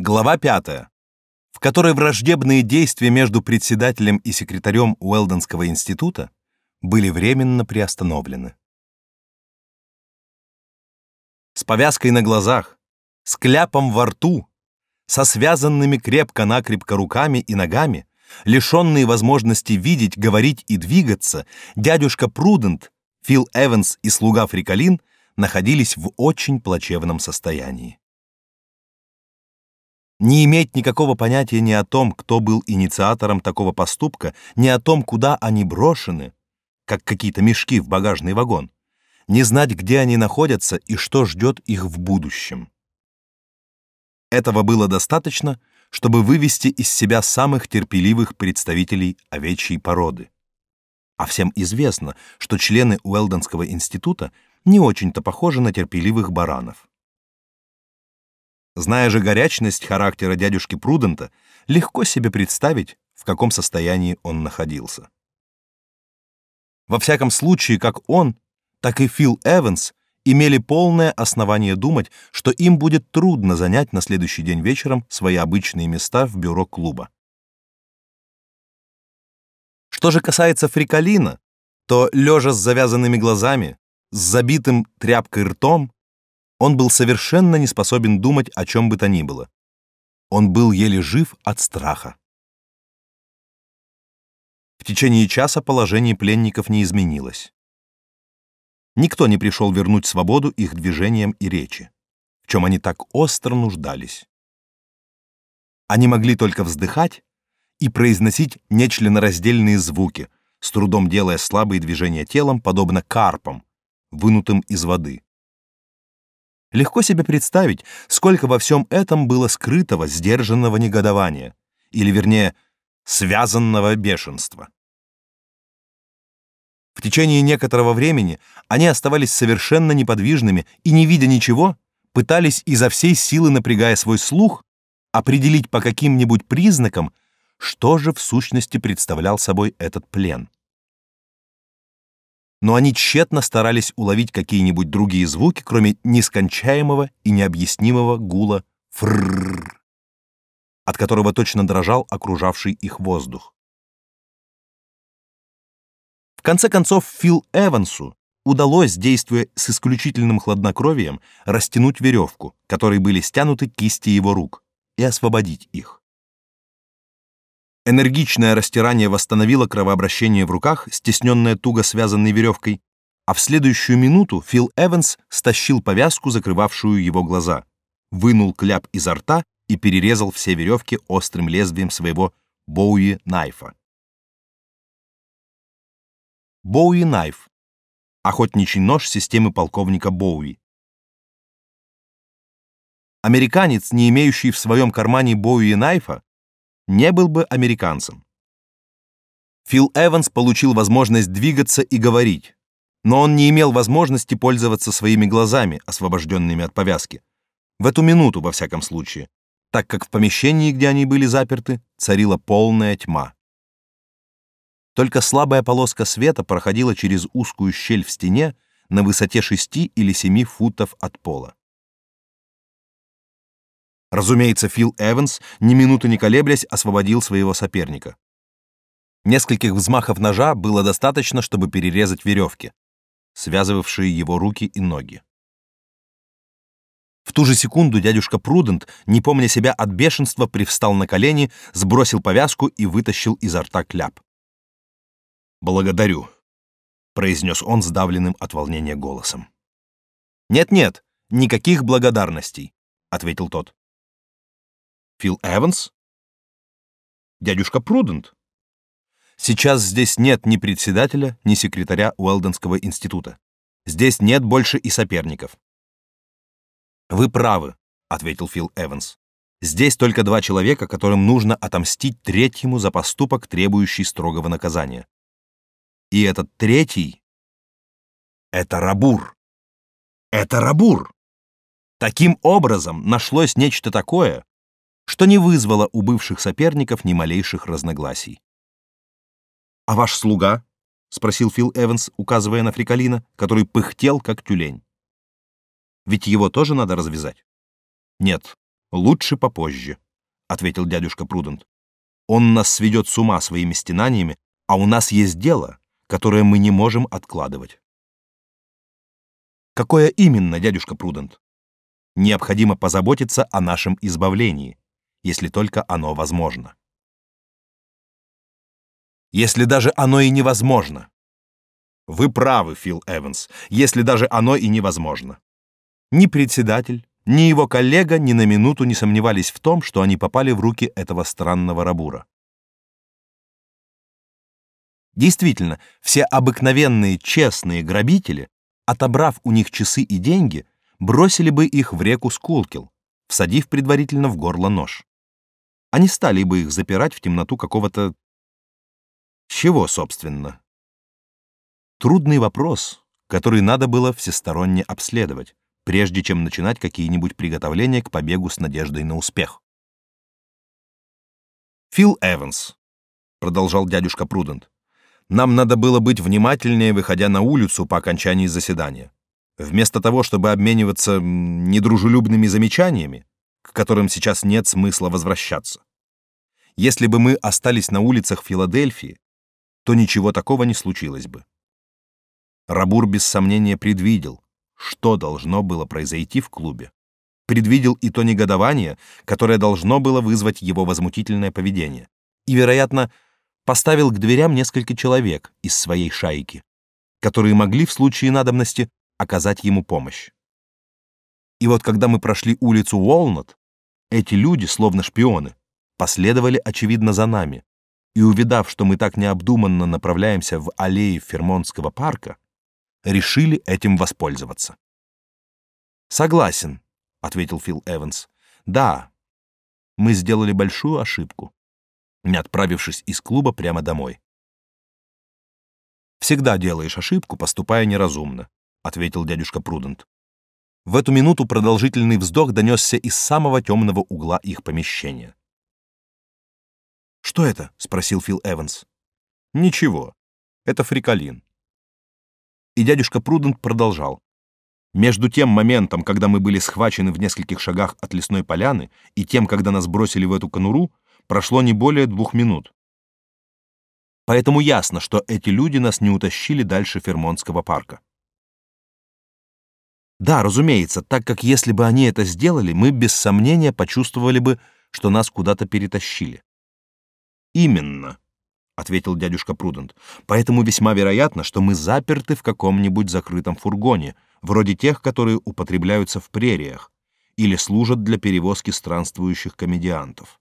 Глава 5, в которой враждебные действия между председателем и секретарем Уэлденского института были временно приостановлены. С повязкой на глазах, с кляпом во рту, со связанными крепко-накрепко руками и ногами, лишенные возможности видеть, говорить и двигаться, дядюшка Прудент, Фил Эванс и слуга Фрикалин находились в очень плачевном состоянии. Не иметь никакого понятия ни о том, кто был инициатором такого поступка, ни о том, куда они брошены, как какие-то мешки в багажный вагон, не знать, где они находятся и что ждет их в будущем. Этого было достаточно, чтобы вывести из себя самых терпеливых представителей овечьей породы. А всем известно, что члены Уэлденского института не очень-то похожи на терпеливых баранов. Зная же горячность характера дядюшки Прудента, легко себе представить, в каком состоянии он находился. Во всяком случае, как он, так и Фил Эванс имели полное основание думать, что им будет трудно занять на следующий день вечером свои обычные места в бюро клуба. Что же касается Фрикалина, то, лежа с завязанными глазами, с забитым тряпкой ртом, он был совершенно не способен думать о чем бы то ни было. Он был еле жив от страха. В течение часа положение пленников не изменилось. Никто не пришел вернуть свободу их движениям и речи, в чем они так остро нуждались. Они могли только вздыхать и произносить нечленораздельные звуки, с трудом делая слабые движения телом, подобно карпам, вынутым из воды. Легко себе представить, сколько во всем этом было скрытого, сдержанного негодования, или, вернее, связанного бешенства. В течение некоторого времени они оставались совершенно неподвижными и, не видя ничего, пытались изо всей силы, напрягая свой слух, определить по каким-нибудь признакам, что же в сущности представлял собой этот плен но они тщетно старались уловить какие-нибудь другие звуки, кроме нескончаемого и необъяснимого гула фрррр, от которого точно дрожал окружавший их воздух. В конце концов, Фил Эвансу удалось, действуя с исключительным хладнокровием, растянуть веревку, которой были стянуты кисти его рук, и освободить их. Энергичное растирание восстановило кровообращение в руках, стесненное туго связанной веревкой, а в следующую минуту Фил Эванс стащил повязку, закрывавшую его глаза, вынул кляп изо рта и перерезал все веревки острым лезвием своего Боуи-найфа. Боуи-найф — охотничий нож системы полковника Боуи. Американец, не имеющий в своем кармане Боуи-найфа, не был бы американцем. Фил Эванс получил возможность двигаться и говорить, но он не имел возможности пользоваться своими глазами, освобожденными от повязки. В эту минуту, во всяком случае, так как в помещении, где они были заперты, царила полная тьма. Только слабая полоска света проходила через узкую щель в стене на высоте шести или семи футов от пола. Разумеется, Фил Эванс, ни минуты не колеблясь, освободил своего соперника. Нескольких взмахов ножа было достаточно, чтобы перерезать веревки, связывавшие его руки и ноги. В ту же секунду дядюшка Прудент, не помня себя от бешенства, привстал на колени, сбросил повязку и вытащил изо рта кляп. «Благодарю», — произнес он сдавленным от волнения голосом. «Нет-нет, никаких благодарностей», — ответил тот. Фил Эванс? Дядюшка Прудент? Сейчас здесь нет ни председателя, ни секретаря Уэлденского института. Здесь нет больше и соперников. Вы правы, ответил Фил Эванс. Здесь только два человека, которым нужно отомстить третьему за поступок, требующий строгого наказания. И этот третий это Рабур. Это Рабур. Таким образом, нашлось нечто такое, что не вызвало у бывших соперников ни малейших разногласий. «А ваш слуга?» — спросил Фил Эванс, указывая на Фрикалина, который пыхтел, как тюлень. «Ведь его тоже надо развязать?» «Нет», Лучше попозже, ответил дядюшка Прудент. Он нас сведет с ума своими стенаниями, а у нас есть дело, которое мы не можем откладывать. Какое именно, дядюшка Прудент? Необходимо позаботиться о нашем избавлении, если только оно возможно. Если даже оно и невозможно. Вы правы, Фил Эванс, если даже оно и невозможно. Ни председатель, ни его коллега ни на минуту не сомневались в том, что они попали в руки этого странного рабура. Действительно, все обыкновенные честные грабители, отобрав у них часы и деньги, бросили бы их в реку Скулкил, всадив предварительно в горло нож. Они стали бы их запирать в темноту какого-то... Чего, собственно? Трудный вопрос, который надо было всесторонне обследовать прежде чем начинать какие-нибудь приготовления к побегу с надеждой на успех. «Фил Эванс», — продолжал дядюшка Прудент, «нам надо было быть внимательнее, выходя на улицу по окончании заседания. Вместо того, чтобы обмениваться недружелюбными замечаниями, к которым сейчас нет смысла возвращаться. Если бы мы остались на улицах Филадельфии, то ничего такого не случилось бы. Рабур без сомнения предвидел, что должно было произойти в клубе. Предвидел и то негодование, которое должно было вызвать его возмутительное поведение. И, вероятно, поставил к дверям несколько человек из своей шайки, которые могли в случае надобности оказать ему помощь. И вот когда мы прошли улицу Уолнат, эти люди, словно шпионы, последовали очевидно за нами, и увидав, что мы так необдуманно направляемся в аллеи Фермонтского парка, решили этим воспользоваться. Согласен, ответил Фил Эванс. Да, мы сделали большую ошибку, не отправившись из клуба прямо домой. Всегда делаешь ошибку, поступая неразумно, ответил дядюшка Прудент. В эту минуту продолжительный вздох донесся из самого темного угла их помещения. Что это? спросил Фил Эванс. Ничего, это фриколин. И дядюшка Прудент продолжал. Между тем моментом, когда мы были схвачены в нескольких шагах от лесной поляны, и тем, когда нас бросили в эту конуру, прошло не более двух минут. Поэтому ясно, что эти люди нас не утащили дальше Фермонтского парка. Да, разумеется, так как если бы они это сделали, мы без сомнения почувствовали бы, что нас куда-то перетащили. Именно, ответил дядюшка Прудент. Поэтому весьма вероятно, что мы заперты в каком-нибудь закрытом фургоне, вроде тех, которые употребляются в прериях или служат для перевозки странствующих комедиантов.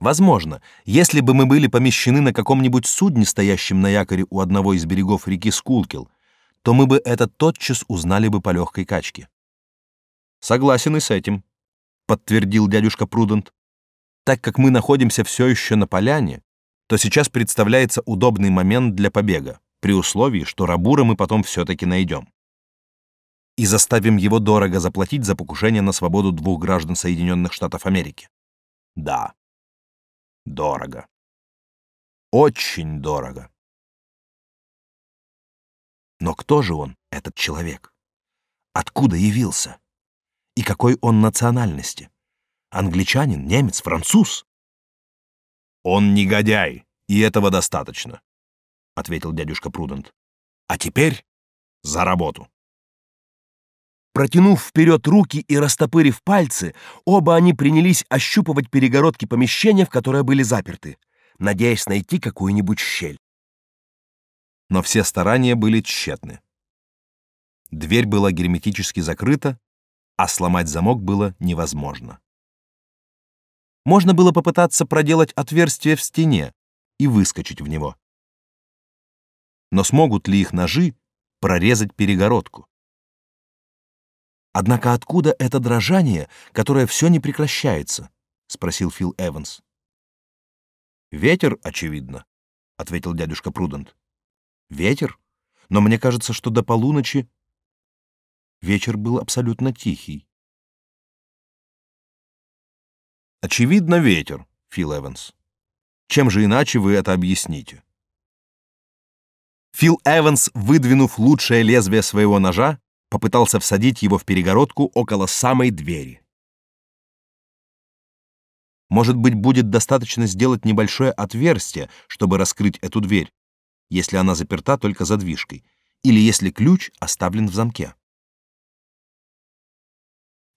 Возможно, если бы мы были помещены на каком-нибудь судне, стоящем на якоре у одного из берегов реки Скулкил, то мы бы это тотчас узнали бы по легкой качке. Согласен и с этим, подтвердил дядюшка Прудент. Так как мы находимся все еще на поляне, то сейчас представляется удобный момент для побега, при условии, что Рабура мы потом все-таки найдем. И заставим его дорого заплатить за покушение на свободу двух граждан Соединенных Штатов Америки. Да, дорого. Очень дорого. Но кто же он, этот человек? Откуда явился? И какой он национальности? Англичанин, немец, француз? Он негодяй, и этого достаточно, ответил дядюшка Прудент. А теперь за работу. Протянув вперед руки и растопырив пальцы, оба они принялись ощупывать перегородки помещения, в которое были заперты, надеясь найти какую-нибудь щель. Но все старания были тщетны. Дверь была герметически закрыта, а сломать замок было невозможно. Можно было попытаться проделать отверстие в стене и выскочить в него. Но смогут ли их ножи прорезать перегородку? Однако откуда это дрожание, которое все не прекращается? спросил Фил Эванс. Ветер, очевидно, ответил дядюшка Прудент. Ветер? Но мне кажется, что до полуночи вечер был абсолютно тихий. Очевидно, ветер, Фил Эванс. Чем же иначе вы это объясните? Фил Эванс, выдвинув лучшее лезвие своего ножа, попытался всадить его в перегородку около самой двери. Может быть, будет достаточно сделать небольшое отверстие, чтобы раскрыть эту дверь, если она заперта только задвижкой, или если ключ оставлен в замке.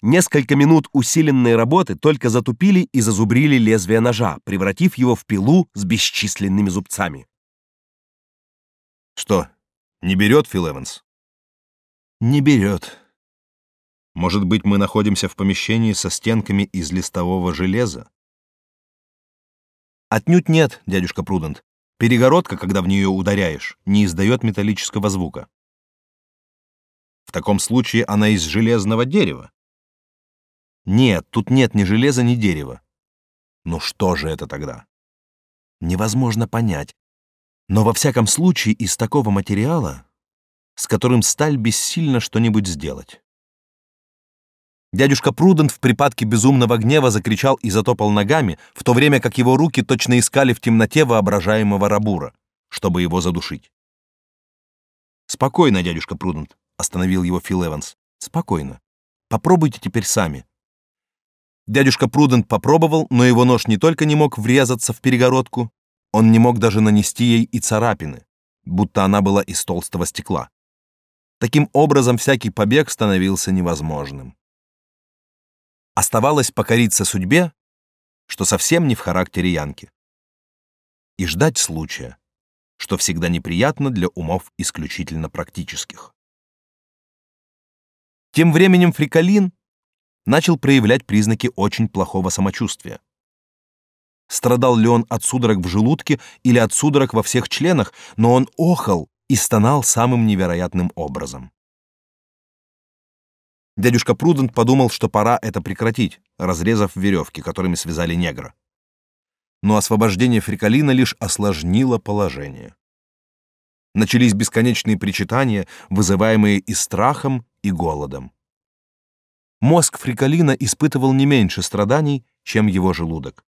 Несколько минут усиленной работы только затупили и зазубрили лезвие ножа, превратив его в пилу с бесчисленными зубцами. Что, не берет Фил Эванс? Не берет. Может быть, мы находимся в помещении со стенками из листового железа? Отнюдь нет, дядюшка Прудент. Перегородка, когда в нее ударяешь, не издает металлического звука. В таком случае она из железного дерева. Нет, тут нет ни железа, ни дерева. Ну что же это тогда? Невозможно понять. Но во всяком случае из такого материала, с которым сталь бессильно что-нибудь сделать. Дядюшка Прудент в припадке безумного гнева закричал и затопал ногами, в то время как его руки точно искали в темноте воображаемого рабура, чтобы его задушить. «Спокойно, дядюшка Прудент», — остановил его Фил Эванс. «Спокойно. Попробуйте теперь сами». Дядюшка Прудент попробовал, но его нож не только не мог врезаться в перегородку, он не мог даже нанести ей и царапины, будто она была из толстого стекла. Таким образом, всякий побег становился невозможным. Оставалось покориться судьбе, что совсем не в характере Янки. И ждать случая, что всегда неприятно для умов исключительно практических. Тем временем Фрикалин начал проявлять признаки очень плохого самочувствия. Страдал ли он от судорог в желудке или от судорог во всех членах, но он охал и стонал самым невероятным образом. Дядюшка Прудент подумал, что пора это прекратить, разрезав веревки, которыми связали негра. Но освобождение Фрикалина лишь осложнило положение. Начались бесконечные причитания, вызываемые и страхом, и голодом. Мозг Фрикалина испытывал не меньше страданий, чем его желудок.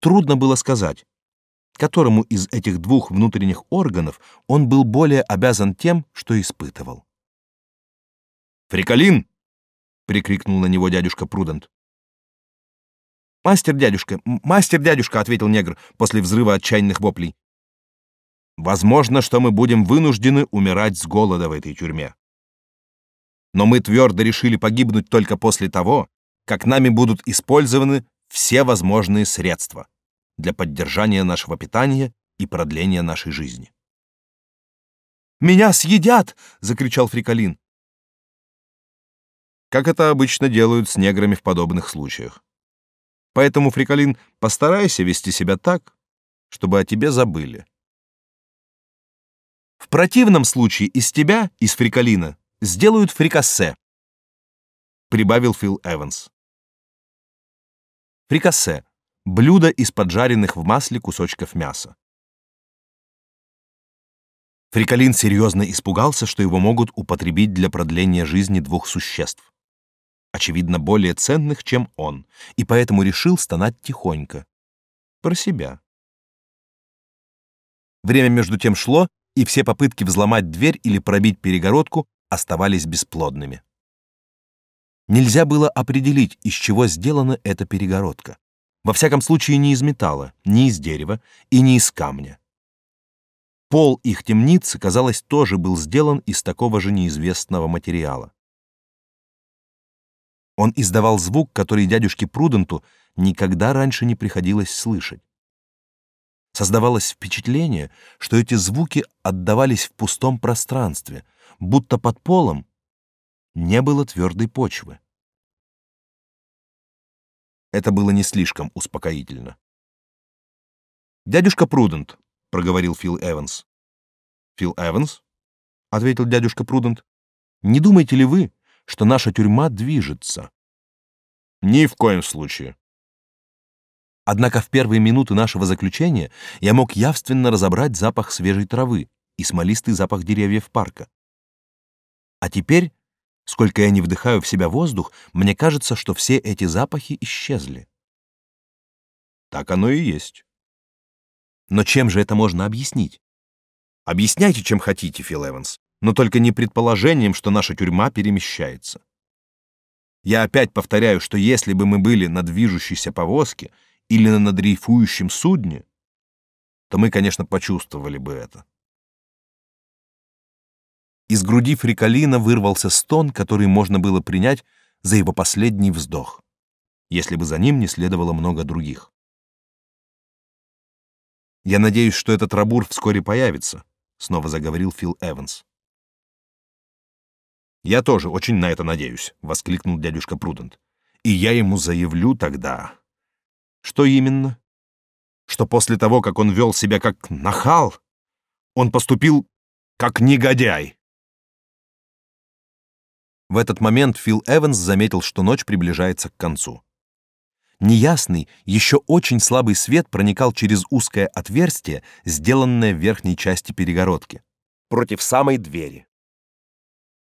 Трудно было сказать, которому из этих двух внутренних органов он был более обязан тем, что испытывал. «Фрикалин!» Прикрикнул на него дядюшка Прудент. Мастер дядюшка, мастер дядюшка, ответил негр после взрыва отчаянных воплей. Возможно, что мы будем вынуждены умирать с голода в этой тюрьме. Но мы твердо решили погибнуть только после того, как нами будут использованы все возможные средства для поддержания нашего питания и продления нашей жизни. Меня съедят, закричал Фрикалин как это обычно делают с неграми в подобных случаях. Поэтому, Фрикалин, постарайся вести себя так, чтобы о тебе забыли. В противном случае из тебя, из Фрикалина, сделают фрикассе, прибавил Фил Эванс. Фрикассе — блюдо из поджаренных в масле кусочков мяса. Фрикалин серьезно испугался, что его могут употребить для продления жизни двух существ очевидно, более ценных, чем он, и поэтому решил стонать тихонько. Про себя. Время между тем шло, и все попытки взломать дверь или пробить перегородку оставались бесплодными. Нельзя было определить, из чего сделана эта перегородка. Во всяком случае, не из металла, не из дерева и не из камня. Пол их темницы, казалось, тоже был сделан из такого же неизвестного материала. Он издавал звук, который дядюшке Пруденту никогда раньше не приходилось слышать. Создавалось впечатление, что эти звуки отдавались в пустом пространстве, будто под полом не было твердой почвы. Это было не слишком успокоительно. «Дядюшка Прудент», — проговорил Фил Эванс. «Фил Эванс?» — ответил дядюшка Прудент. «Не думаете ли вы, что наша тюрьма движется. Ни в коем случае. Однако в первые минуты нашего заключения я мог явственно разобрать запах свежей травы и смолистый запах деревьев парка. А теперь, сколько я не вдыхаю в себя воздух, мне кажется, что все эти запахи исчезли. Так оно и есть. Но чем же это можно объяснить? Объясняйте, чем хотите, Фил Эванс но только не предположением, что наша тюрьма перемещается. Я опять повторяю, что если бы мы были на движущейся повозке или на дрейфующем судне, то мы, конечно, почувствовали бы это. Из груди Фрикалина вырвался стон, который можно было принять за его последний вздох, если бы за ним не следовало много других. «Я надеюсь, что этот рабур вскоре появится», — снова заговорил Фил Эванс. «Я тоже очень на это надеюсь», — воскликнул дядюшка Прудент. «И я ему заявлю тогда...» «Что именно?» «Что после того, как он вел себя как нахал, он поступил как негодяй». В этот момент Фил Эванс заметил, что ночь приближается к концу. Неясный, еще очень слабый свет проникал через узкое отверстие, сделанное в верхней части перегородки, против самой двери.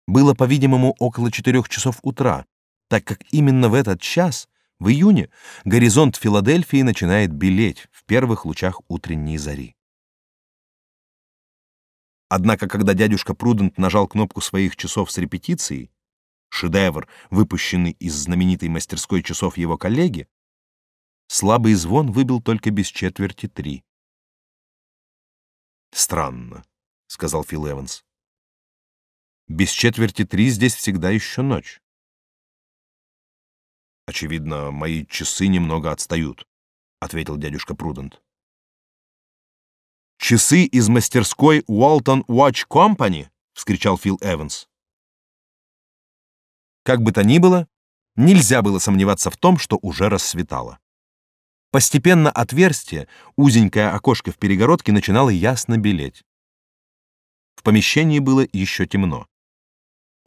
Было, по-видимому, около четырех часов утра, так как именно в этот час, в июне, горизонт Филадельфии начинает белеть в первых лучах утренней зари. Однако, когда дядюшка Прудент нажал кнопку своих часов с репетицией, шедевр, выпущенный из знаменитой мастерской часов его коллеги, слабый звон выбил только без четверти три. «Странно», — сказал Фил Эванс. «Без четверти три здесь всегда еще ночь». «Очевидно, мои часы немного отстают», — ответил дядюшка Прудент. «Часы из мастерской Уолтон Watch Company?» — вскричал Фил Эванс. Как бы то ни было, нельзя было сомневаться в том, что уже рассветало. Постепенно отверстие, узенькое окошко в перегородке начинало ясно белеть. В помещении было еще темно.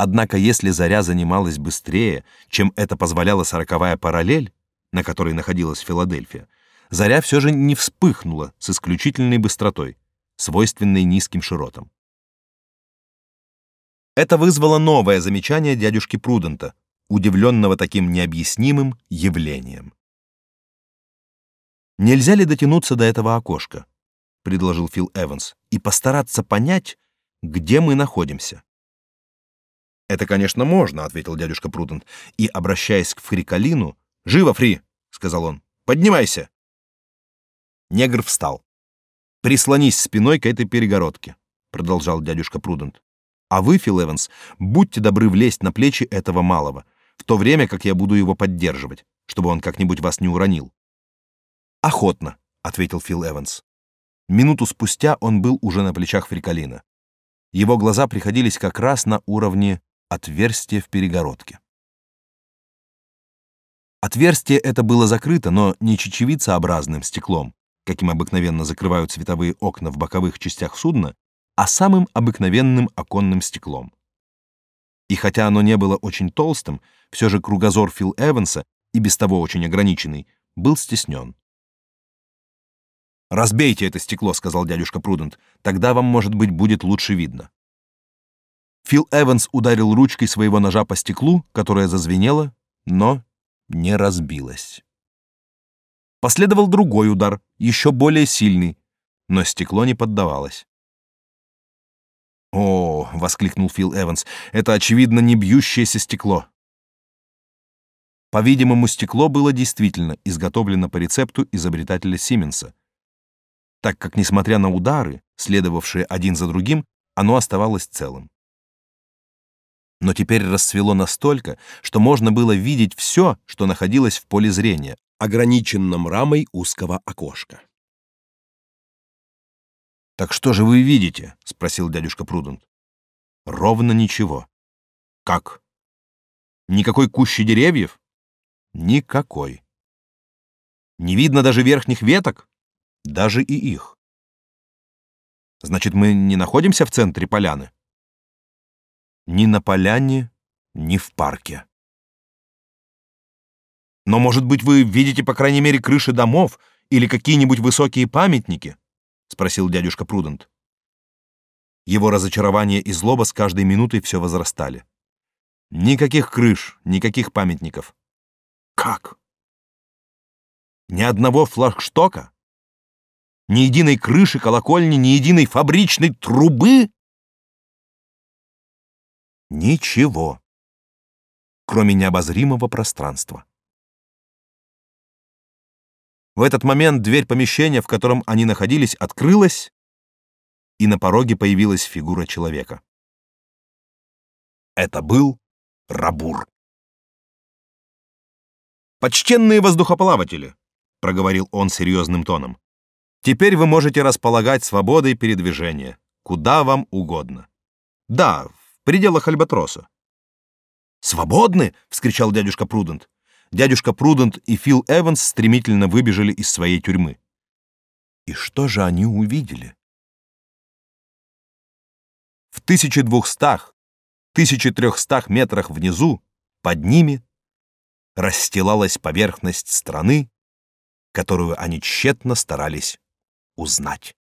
Однако если заря занималась быстрее, чем это позволяла сороковая параллель, на которой находилась Филадельфия, заря все же не вспыхнула с исключительной быстротой, свойственной низким широтам. Это вызвало новое замечание дядюшки Прудента, удивленного таким необъяснимым явлением. «Нельзя ли дотянуться до этого окошка?» — предложил Фил Эванс, «и постараться понять, где мы находимся?» «Это, конечно, можно», — ответил дядюшка Прудент, и, обращаясь к Фрикалину, «Живо, Фри!» — сказал он. «Поднимайся!» Негр встал. «Прислонись спиной к этой перегородке», — продолжал дядюшка Прудент. А вы, Фил Эванс, будьте добры влезть на плечи этого малого, в то время как я буду его поддерживать, чтобы он как-нибудь вас не уронил. Охотно, ответил Фил Эванс. Минуту спустя он был уже на плечах Фрикалина. Его глаза приходились как раз на уровне отверстия в перегородке. Отверстие это было закрыто, но не чечевицеобразным стеклом, каким обыкновенно закрывают световые окна в боковых частях судна, а самым обыкновенным оконным стеклом. И хотя оно не было очень толстым, все же кругозор Фил Эванса, и без того очень ограниченный, был стеснен. «Разбейте это стекло», — сказал дядюшка Прудент, — «тогда вам, может быть, будет лучше видно». Фил Эванс ударил ручкой своего ножа по стеклу, которое зазвенело, но не разбилось. Последовал другой удар, еще более сильный, но стекло не поддавалось. «О!» — воскликнул Фил Эванс. «Это, очевидно, не бьющееся стекло». По-видимому, стекло было действительно изготовлено по рецепту изобретателя Сименса, так как, несмотря на удары, следовавшие один за другим, оно оставалось целым. Но теперь расцвело настолько, что можно было видеть все, что находилось в поле зрения, ограниченном рамой узкого окошка. Так что же вы видите? спросил дядюшка Прудент. Ровно ничего. Как? Никакой кущи деревьев? Никакой. Не видно даже верхних веток? Даже и их. Значит, мы не находимся в центре поляны? Ни на поляне, ни в парке. Но, может быть, вы видите, по крайней мере, крыши домов или какие-нибудь высокие памятники? спросил дядюшка Прудент. Его разочарование и злоба с каждой минутой все возрастали. Никаких крыш, никаких памятников. Как? Ни одного флагштока? Ни единой крыши колокольни, ни единой фабричной трубы? Ничего, кроме необозримого пространства. В этот момент дверь помещения, в котором они находились, открылась, и на пороге появилась фигура человека. Это был Рабур. «Почтенные воздухоплаватели», — проговорил он серьезным тоном, «теперь вы можете располагать свободой передвижения, куда вам угодно. Да, в пределах Альбатроса». «Свободны?» — вскричал дядюшка Прудент. Дядюшка Прудент и Фил Эванс стремительно выбежали из своей тюрьмы. И что же они увидели? В 1200-1300 метрах внизу, под ними, расстилалась поверхность страны, которую они тщетно старались узнать.